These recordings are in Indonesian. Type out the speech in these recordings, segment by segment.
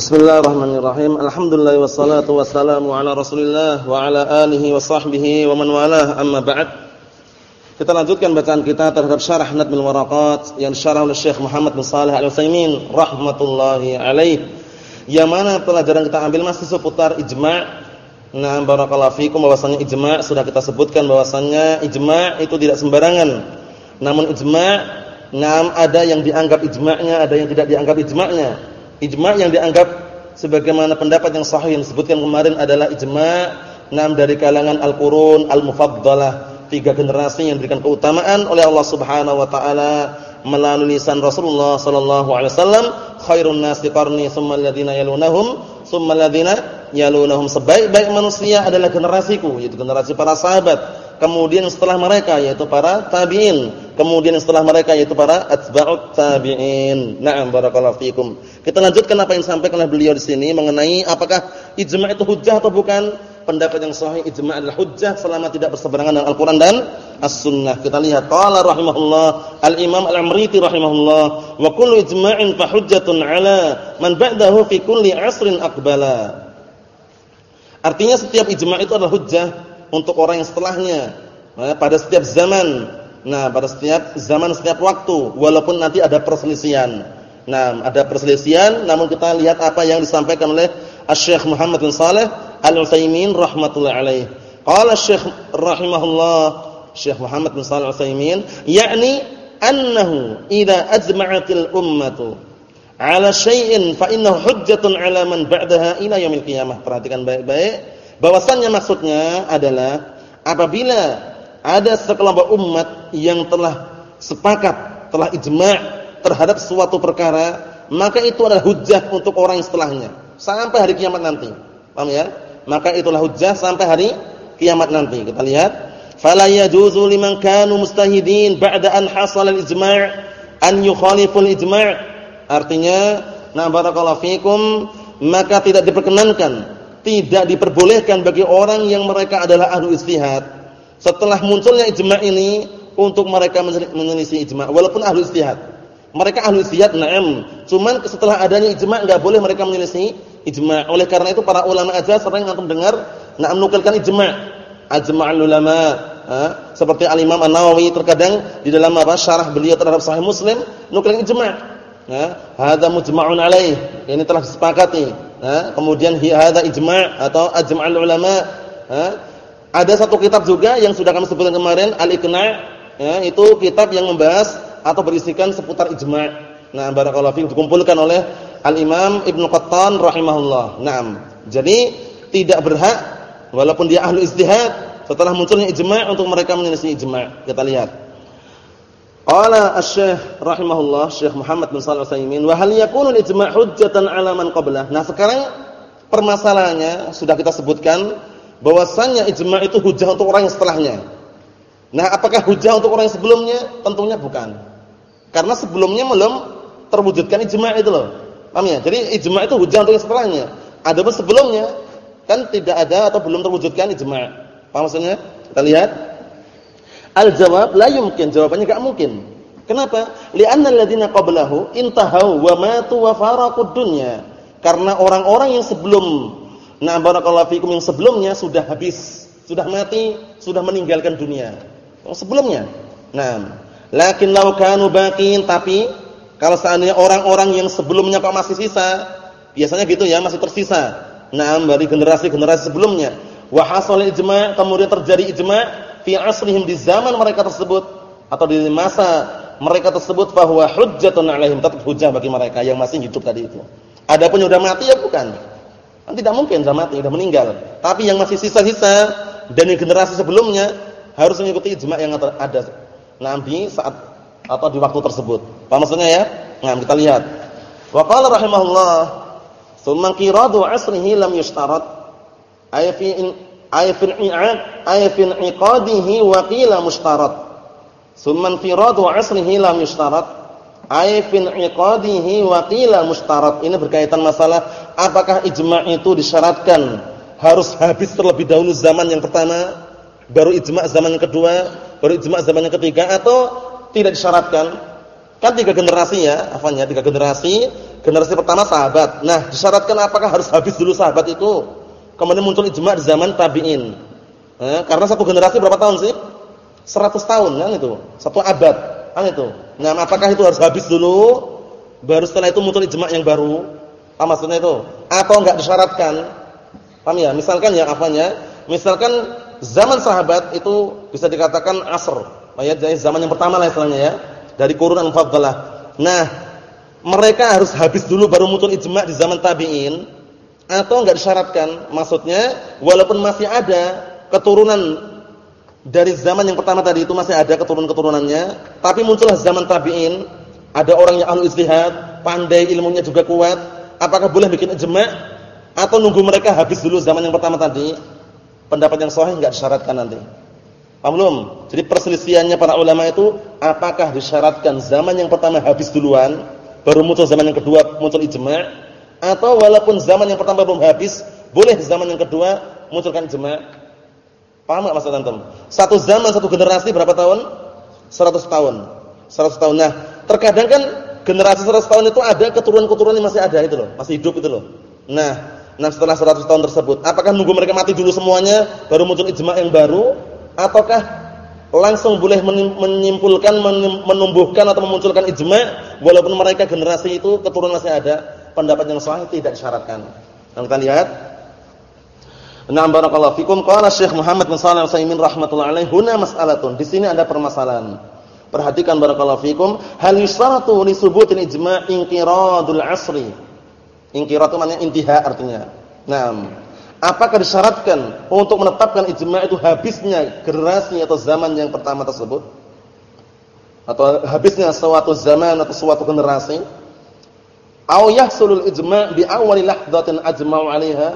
Bismillahirrahmanirrahim. Alhamdulillah wassalatu wassalamu ala Rasulillah wa ala alihi wa sahbihi wa man walah. Amma ba'd. Kita lanjutkan bacaan kita terhadap syarah Nadmul Waraqat yang disyarah oleh Syekh Muhammad bin Shalih Al-Utsaimin rahmatullahi alaih. Yang mana pelajaran kita ambil masih seputar ijma'. Nah, barakallahu fikum bahwasanya ijma' sudah kita sebutkan bahwasanya ijma' itu tidak sembarangan. Namun ijma' Nam ada yang dianggap ijma'nya, ada yang tidak dianggap ijma'nya. Ijma' yang dianggap sebagaimana pendapat yang sahih yang disebutkan kemarin adalah ijma' enam dari kalangan al-qurun al-mufaddalah, tiga generasi yang diberikan keutamaan oleh Allah Subhanahu wa taala melalui lisan Rasulullah sallallahu alaihi wasallam, khairun nasi qarni tsumma alladziina yalunahum, tsumma alladziina yalunahum. Sebaik-baik manusia adalah generasiku, yaitu generasi para sahabat kemudian setelah mereka yaitu para tabi'in, kemudian setelah mereka yaitu para atba'ut tabi'in. Na'am barakallahu fikum. Kita lanjutkan apa yang disampaikan oleh beliau di sini mengenai apakah ijma' itu hujjah atau bukan? Pendapat yang sahih ijma' adalah hujjah selama tidak berseberangan dengan Al-Qur'an dan As-Sunnah. Kita lihat qala rahimahullah Al-Imam Al-Amriti rahimahullah wa kullu ijma'in fa hujjatun 'ala man ba'dahu fi kulli 'asrin aqbala. Artinya setiap ijma' itu adalah hujjah untuk orang yang setelahnya. Nah, pada setiap zaman. Nah pada setiap zaman setiap waktu. Walaupun nanti ada perselisihan. Nah ada perselisihan namun kita lihat apa yang disampaikan oleh Asy-Syaikh Muhammad bin Shalih Al-Utsaimin rahimatullah alaih. Qala Syekh rahimahullah Syekh Muhammad bin Shalih Al-Utsaimin yakni annahu idza ajma'atil ummatu ala syai'in fa innahu hujjatun 'ala man ba'daha ila yaumil qiyamah. Perhatikan baik-baik Bahwasannya maksudnya adalah apabila ada sekelompok umat yang telah sepakat, telah ijma' terhadap suatu perkara, maka itu adalah hujjah untuk orang yang setelahnya sampai hari kiamat nanti. Paham ya? Maka itulah hujjah sampai hari kiamat nanti. Kita lihat, fala yajuzu liman kanu mustahidin ba'da an hasala al-ijma' an yukhaliful ijma'. Artinya, na barakallahu fikum, maka tidak diperkenankan tidak diperbolehkan bagi orang yang mereka adalah ahlu istihad. Setelah munculnya ijma' ini untuk mereka menyelisih ijma' walaupun ahlu istihad. Mereka ahlu istihad na'am. Cuman setelah adanya ijma' enggak boleh mereka menyelisih ijma' oleh karena itu para ulama aja sering antum dengar na'am nukilkan ijma' ajma'ul ulama ha? seperti al-imam an-nawawi terkadang di dalam apa syarah beliau terhadap sahih muslim nukilkan ijma' ha? Hadza mujma'un alaih. Ini telah disepakati? Kemudian hadza ijma' atau ajma'ul ulama ada satu kitab juga yang sudah kami sebutkan kemarin al-iqna' ya, itu kitab yang membahas atau berisikan seputar ijma' nah barakallahu fiikum dikumpulkan oleh al-imam Ibnu Qattan rahimahullah. Na'am. Jadi tidak berhak walaupun dia ahli ijtihad setelah munculnya ijma' untuk mereka menyelisih ijma' kita lihat Qala Asy-Syaikh rahimahullah Syekh Muhammad bin Shalih Al-Utsaimin wa hal yakunu al-ijma' hujjatan 'ala man. Nah, sekarang permasalahannya sudah kita sebutkan bahwasannya ijma' itu hujjah untuk orang yang setelahnya. Nah, apakah hujjah untuk orang yang sebelumnya? Tentunya bukan. Karena sebelumnya belum terwujudkan ijma' itu loh. Paham ya? Jadi ijma' itu hujjah untuk yang setelahnya. Adapun sebelumnya kan tidak ada atau belum terwujudkan ijma'. Paham maksudnya? Kita lihat Al-jawab la yumkin, jawabannya enggak mungkin. Kenapa? Li'anna alladziina qablahu intahau wa matu wa faraqud dunya. Karena orang-orang yang sebelum nah barakallahu fikum yang sebelumnya sudah habis, sudah mati, sudah meninggalkan dunia. Yang sebelumnya. Nah, lakin law kanu baqin tapi kalau seandainya orang-orang yang sebelumnya kok masih sisa, biasanya gitu ya, masih tersisa. Nah, dari generasi-generasi sebelumnya. Wa hasal ijma', kemudian terjadi ijma', fi asrihim di zaman mereka tersebut atau di masa mereka tersebut bahwa hujjatun alaihim tetap hujah bagi mereka yang masih hidup tadi itu. Adapun yang sudah mati ya bukan. Kan tidak mungkin sudah mati, sudah meninggal. Tapi yang masih sisa-sisa dan yang generasi sebelumnya harus mengikuti ijma yang ada nanti saat atau di waktu tersebut. Paham maksudnya ya? Nah, kita lihat. Wa qala rahimahullah, "Tsumma qiradu 'asrihi lam yushtarat." Ay fi ay fil i'ad ay fil iqadihi wa qila mushtarat. Summan firadu aslihi lam yushtarat. Ay iqadihi wa qila mushtarat. Ini berkaitan masalah apakah ijma' itu disyaratkan harus habis terlebih dahulu zaman yang pertama baru ijma' zaman yang kedua baru ijma' zaman yang ketiga atau tidak disyaratkan? Kan tiga generasi ya afanya tiga generasi. Generasi pertama sahabat. Nah, disyaratkan apakah harus habis dulu sahabat itu? Kemudian muncul ijma' di zaman tabi'in. Eh, karena satu generasi berapa tahun sih? 100 tahun kan itu. Satu abad kan itu. Nah, apakah itu harus habis dulu baru setelah itu muncul ijma' yang baru? Apa maksudnya itu? Atau enggak disyaratkan? Paham ya? Misalkan yang apanya? Misalkan zaman sahabat itu bisa dikatakan asr. Ya, zaman yang pertama lah istilahnya ya. Dari kurun al-faddalah. Nah, mereka harus habis dulu baru muncul ijma' di zaman tabi'in atau enggak disyaratkan? Maksudnya walaupun masih ada keturunan dari zaman yang pertama tadi itu masih ada keturunan-keturunannya, tapi muncullah zaman tabi'in, ada orang yang ahli ijtihad, pandai ilmunya juga kuat, apakah boleh bikin ijma' atau nunggu mereka habis dulu zaman yang pertama tadi? Pendapat yang sahih enggak disyaratkan nanti. Paham belum? Jadi perselisihannya para ulama itu apakah disyaratkan zaman yang pertama habis duluan, baru muncul zaman yang kedua muncul ijma' atau walaupun zaman yang pertama belum habis, boleh zaman yang kedua munculkan ijma'? Paham enggak maksud antum? Satu zaman, satu generasi berapa tahun? 100 tahun. 100 tahun. Nah, terkadang kan generasi 100 tahun itu ada keturunan-keturunan yang masih ada itu loh, masih hidup itu loh. Nah, nah setelah 100 tahun tersebut, apakah nunggu mereka mati dulu semuanya baru muncul ijma' yang baru ataukah langsung boleh menyimpulkan menumbuhkan atau memunculkan ijma' walaupun mereka generasi itu keturunan masih ada? Pendapat yang sahih tidak disyaratkan. Nah, kita lihat Na'am barakallahu fikum. Qala Syekh Muhammad bin Shalih Al-Utsaimin rahimatullah alaihi, "Huna mas'alatun." Di sini ada permasalahan. Perhatikan barakallahu fikum, hal yustaratu li subutil ijma' inqiradul asri. Inqirad maknanya intiha artinya. Naam. Apakah disyaratkan untuk menetapkan ijma' itu habisnya generasi atau zaman yang pertama tersebut? Atau habisnya suatu zaman atau suatu generasi? Au yahsulul ijma' bi awwali lahdatin ajma'u 'alaiha?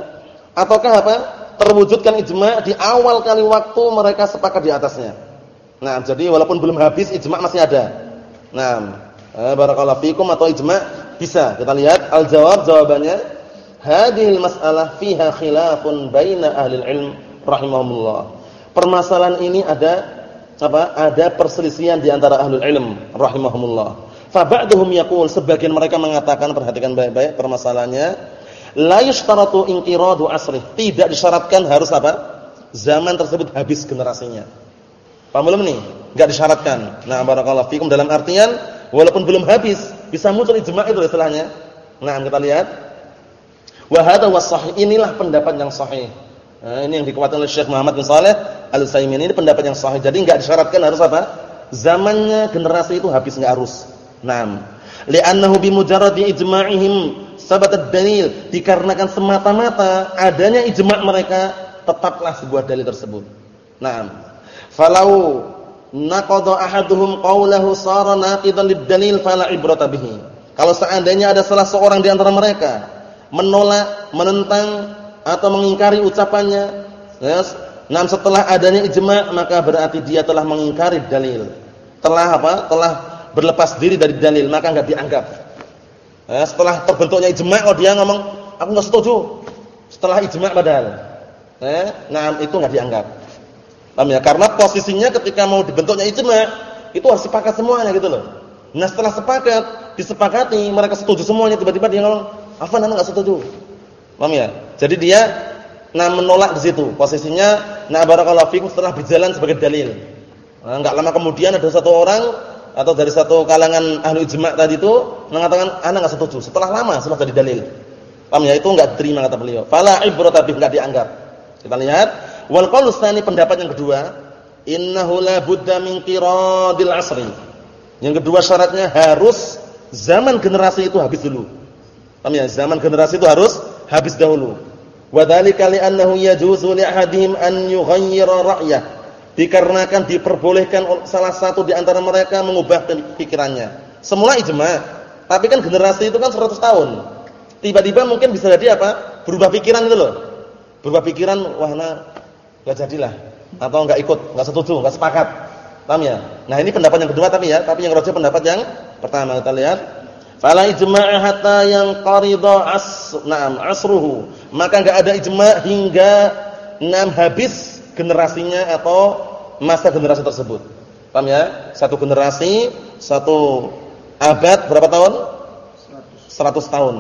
Ataukah apa? terwujudkan ijma' di awal kali waktu mereka sepakat di atasnya. Nah, jadi walaupun belum habis ijma' masih ada. Nah, eh, barakallahu fikum atau ijma' bisa. Kita lihat al-jawab jawabannya hadhil mas'alah fiha khilafun baina ahli ilm rahimahumullah. Permasalahan ini ada apa? Ada perselisihan di antara ahli ilm rahimahumullah. Fa ba'dhum yaqul sebagian mereka mengatakan perhatikan baik-baik permasalahannya La yushtaratu inqiradu asri. Tidak disyaratkan harus apa? Zaman tersebut habis generasinya. Paham belum nih? Enggak disyaratkan. Nah, barakallahu fikum dalam artian walaupun belum habis, bisa muncul ijma' itu istilahnya. Nah, kita lihat. Wa hadha sahih. Inilah pendapat yang sahih. Nah, ini yang dikuatkan oleh Syekh Muhammad bin Shalih Al-Utsaimin. Ini pendapat yang sahih. Jadi enggak disyaratkan harus apa? Zamannya generasi itu habis enggak harus. Naam. Li'annahu bi mujarradi ijma'ihim sabatat dalil dikarenakan semata-mata adanya ijma' mereka tetaplah sebuah dalil tersebut. Naam. Falau naqada ahaduhum qawlahu sara naqidan lid-dalil fala ibrata bihi. Kalau seandainya ada salah seorang di antara mereka menolak, menentang atau mengingkari ucapannya, yes, nah setelah adanya ijma' maka berarti dia telah mengingkari dalil. Telah apa? Telah berlepas diri dari dalil, maka enggak dianggap. Eh, setelah terbentuknya ijma' oh dia ngomong, aku enggak setuju. Setelah ijma' padahal. Eh, nah itu enggak dianggap. Paham ya? Karena posisinya ketika mau dibentuknya ijma' itu harus sepakat semuanya gitu loh. Nah, setelah sepakat, disepakati, mereka setuju semuanya tiba-tiba dia ngomong, "Afan, ana enggak setuju." Paham ya? Jadi dia nah menolak di situ. Posisinya nah barakallahu fikum setelah berjalan sebagai dalil. Nah, enggak lama kemudian ada satu orang atau dari satu kalangan ahli ijma' tadi itu mengatakan ana enggak setuju. Setelah lama sudah jadi dalil. Paham ya? Itu enggak diterima kata beliau. Fala ibrata bih enggak dianggap. Kita lihat wal qaul pendapat yang kedua, innahu la budda min qiradil asri. Yang kedua syaratnya harus zaman generasi itu habis dulu. Paham ya? Zaman generasi itu harus habis dahulu. Wa dzalika li annahu yajuzu li ahadihim an yughayyira ra'yah dikarenakan diperbolehkan salah satu di antara mereka mengubah pikirannya. Semula ijma, tapi kan generasi itu kan 100 tahun. Tiba-tiba mungkin bisa jadi apa? Berubah pikiran itu loh. Berubah pikiran, wah nah enggak jadilah atau enggak ikut, enggak setuju, enggak sepakat. Paham ya? Nah, ini pendapat yang kedua tapi ya, tapi yang rajih pendapat yang pertama kita lihat. Fala ijma' hatta yang qarida as na'am asruhu. Maka enggak ada ijma' hingga enam habis generasinya atau masa generasi tersebut. Paham ya? Satu generasi, satu abad berapa tahun? 100 tahun.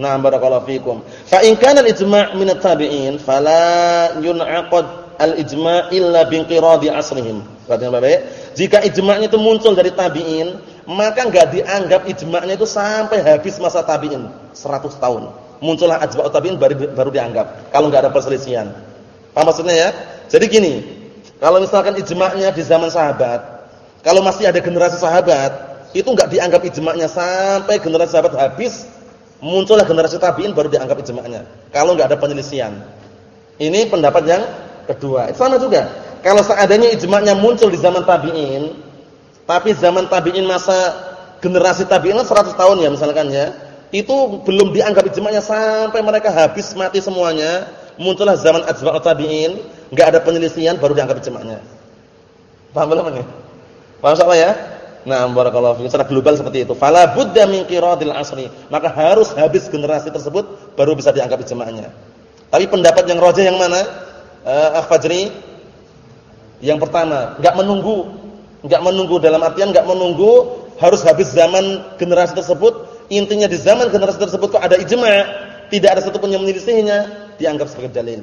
Nah, barakallahu fikum. Fa in kana al-ijma' min at-tabi'in fala yun'aqad al-ijma' illa binqiradi asrihim. Perhatikan Bapak. Jika ijma'nya itu muncul dari tabi'in, maka enggak dianggap ijma'nya itu sampai habis masa tabi'in 100 tahun. Muncullah ajma'ut tabi'in baru, baru dianggap kalau enggak ada perselisihan. Paham maksudnya ya? Jadi gini, kalau misalkan ijma'nya di zaman sahabat, kalau masih ada generasi sahabat, itu enggak dianggap ijma'nya sampai generasi sahabat habis muncullah generasi tabi'in baru dianggap ijma'nya. Kalau enggak ada penyelisihan. Ini pendapat yang kedua. Itu sama juga. Kalau seandainya ijma'nya muncul di zaman tabi'in, tapi zaman tabi'in masa generasi tabi'in 100 tahun ya misalkan ya, itu belum dianggap ijma'nya sampai mereka habis mati semuanya, muncullah zaman ajma'ut tabi'in, enggak ada penyelisihan baru dianggap ijma'nya. Paham belum ini? Paham soalnya ya? Nah, barakallahu fiikum. Secara global seperti itu. Fala budda min qiradil asri. Maka harus habis generasi tersebut baru bisa dianggap ijma'nya. Tapi pendapat yang rajih yang mana? Uh, Fajri yang pertama, enggak menunggu. Enggak menunggu dalam artian enggak menunggu harus habis zaman generasi tersebut. Intinya di zaman generasi tersebut kok ada ijma', tidak ada satupun yang menyelisihinya, dianggap sebagai dalil.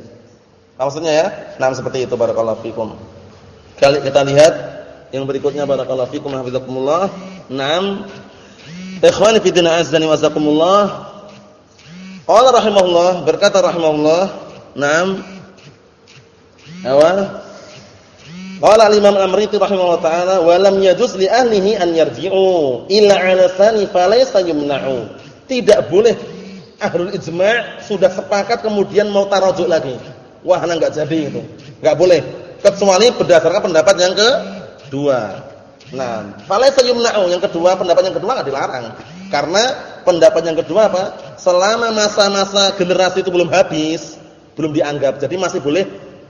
Maksudnya ya? Nah, seperti itu barakallahu fikum. Kali kita lihat yang berikutnya barakallahu fikum hafizakumullah. Naam. Ikhwani fi din azdani wasakumullah. Qala rahimahullah, berkata rahimahullah, naam. Awal. Qala al-Imam Al-Amriti rahimahullah taala wa lam yajuz li ahlihi an yarji'u illa 'ala thani falaysa yumna'u. Tidak boleh ahlul ijma' sudah sepakat kemudian mau tarajuk lagi. Wah, enggak jadi itu. Enggak boleh. Kecuali berdasarkan pendapat yang ke dua. Nah, falaysa yumna'u yang kedua, pendapat yang kedua enggak dilarang. Karena pendapat yang kedua apa? Selama masa-masa generasi itu belum habis, belum dianggap. Jadi masih boleh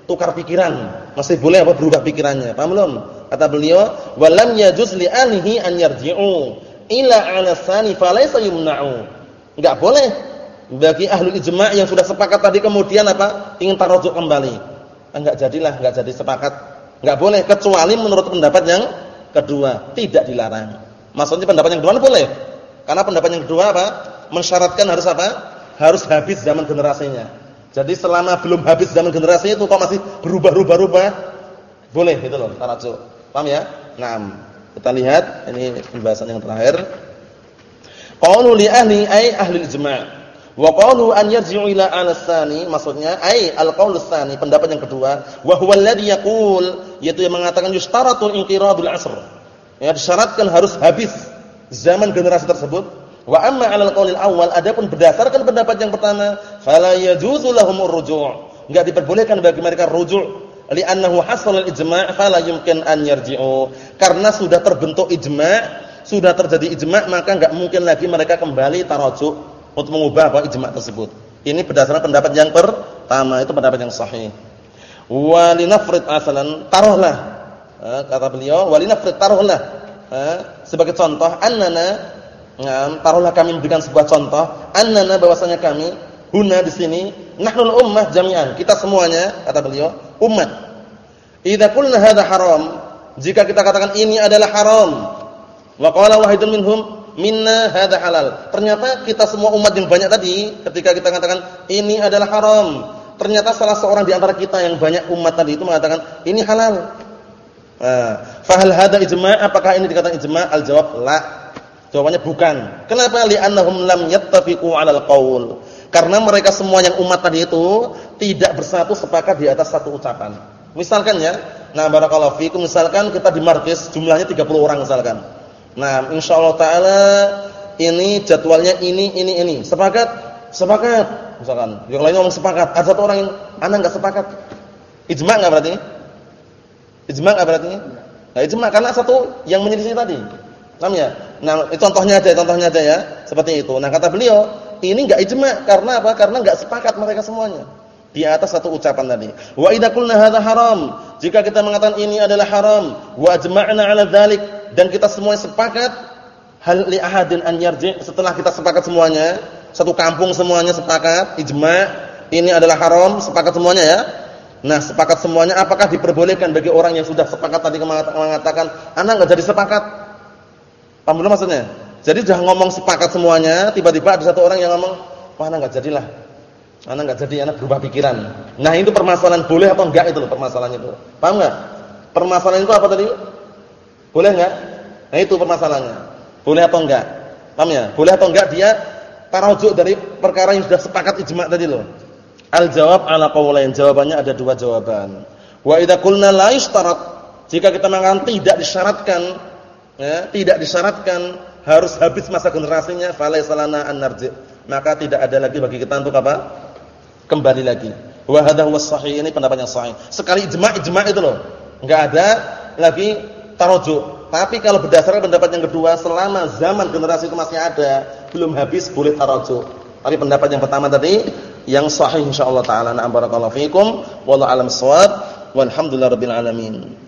tukar pikiran, masih boleh apa berubah pikirannya. Paham belum? Kata beliau, "Walam yajuz li ahlihi an yarji'u ila 'ala tsani falaysa yumna'u." Enggak boleh bagi ahlul ijma' yang sudah sepakat tadi kemudian apa? ingin tarujuk kembali. Enggak jadilah, enggak jadi sepakat Enggak boleh kecuali menurut pendapat yang kedua, tidak dilarang. Maksudnya pendapat yang kedua boleh. Karena pendapat yang kedua apa? Mensyaratkan harus apa? Harus habis zaman generasinya. Jadi selama belum habis zaman generasinya itu kok masih berubah-ubah-ubah, boleh gitu loh, tarajuk. Paham ya? Naam. Kita lihat ini pembahasan yang terakhir. Qaulu li ahli ay ahli ijma'. Wa qalu an yarji'u ila al-tsani maksudnya ai al-qaul tsani pendapat yang kedua wa huwa alladhi yaqul yaitu yang mengatakan yustaratu inqiradul asr. Ya disyaratkan harus habis zaman generasi tersebut. Wa amma 'ala al-qaulil awwal adapun berdasarkan pendapat yang pertama fala yajuzu lahumur ruju'. Enggak diperbolehkan bagi mereka ruju' li'annahu hasala al-ijma' fala yumkin an yarji'u. Karena sudah terbentuk ijma', sudah terjadi ijma' maka enggak mungkin lagi mereka kembali tarajuk untuk mengubah apa ijma' tersebut. Ini berdasarkan pendapat yang pertama, itu pendapat yang sahih. Wa linafrid asalan taruhlah. Kata beliau, wa linafrid taruhlah. Sebagai contoh annana taruhlah kami memberikan sebuah contoh, annana bahwasanya kami huna di sini nahnul ummah jami'an. Kita semuanya kata beliau umat. Idza qulna hadza haram, jika kita katakan ini adalah haram, wa qala wahidun minhum minna hadza halal. Ternyata kita semua umat yang banyak tadi ketika kita katakan ini adalah haram, ternyata salah seorang di antara kita yang banyak umat tadi itu mengatakan ini halal. Nah, fahal hadza ijma' apakah ini dikatakan ijma'? Al-jawab la. Jawabannya bukan. Kenapa? Li'annahum lam yattafiqu 'alal qaul. Karena mereka semua yang umat tadi itu tidak bersatu sepakat di atas satu ucapan. Misalkan ya, nah barakallahu fikum misalkan kita di markis jumlahnya 30 orang misalkan. Nah, insyaallah taala ini jadwalnya ini ini ini. Sepakat? Sepakat. Misalkan yang lain ngomong sepakat, ada satu orang yang anak enggak sepakat. Ijma' enggak berarti? Ijma' enggak berarti? Nah, ijma' karena satu yang menyelisih tadi. Paham ya? Nah, itu contohnya aja, contohnya aja ya. Seperti itu. Nah, kata beliau, ini enggak ijma' karena apa? Karena enggak sepakat mereka semuanya di atas satu ucapan tadi. Wa idza qulna hadza haram, jika kita mengatakan ini adalah haram, wa ajma'na 'ala dzalik dan kita semua sepakat hal li ahadin an yarji setelah kita sepakat semuanya, satu kampung semuanya sepakat ijma' ini adalah haram, sepakat semuanya ya. Nah, sepakat semuanya apakah diperbolehkan bagi orang yang sudah sepakat tadi mengatakan anak enggak jadi sepakat? Paham belum maksudnya? Jadi sudah ngomong sepakat semuanya, tiba-tiba ada satu orang yang ngomong, "Wah, enggak jadilah." Anak enggak jadi, anak berubah pikiran. Nah, itu permasalahan boleh atau enggak itu loh permasalahannya itu. Paham enggak? Permasalahan itu apa tadi? Boleh enggak? Nah, itu permasalahannya. Boleh atau enggak? Paham ya? Boleh atau enggak dia tarujuk dari perkara yang sudah sepakat ijma tadi loh. Al-jawab ala qaulain. Jawabannya ada dua jawaban. Wa idza qulna yushtarat, jika kita mengatakan tidak disyaratkan, ya, tidak disyaratkan harus habis masa generasinya, falaysa lana an narji. Maka tidak ada lagi bagi kita untuk apa? Kembali lagi. Wa hadha huwa sahih, ini pendapat yang sahih. Sekali ijma' ijma' itu loh. Enggak ada lagi tarujuk. Tapi kalau berdasarkan pendapat yang kedua, selama zaman generasi itu masih ada, belum habis boleh tarujuk. Tapi pendapat yang pertama tadi yang sahih insyaallah taala. Na barakallahu fikum wallahu alam shawab walhamdulillahirabbil alamin.